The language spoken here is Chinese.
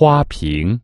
花瓶。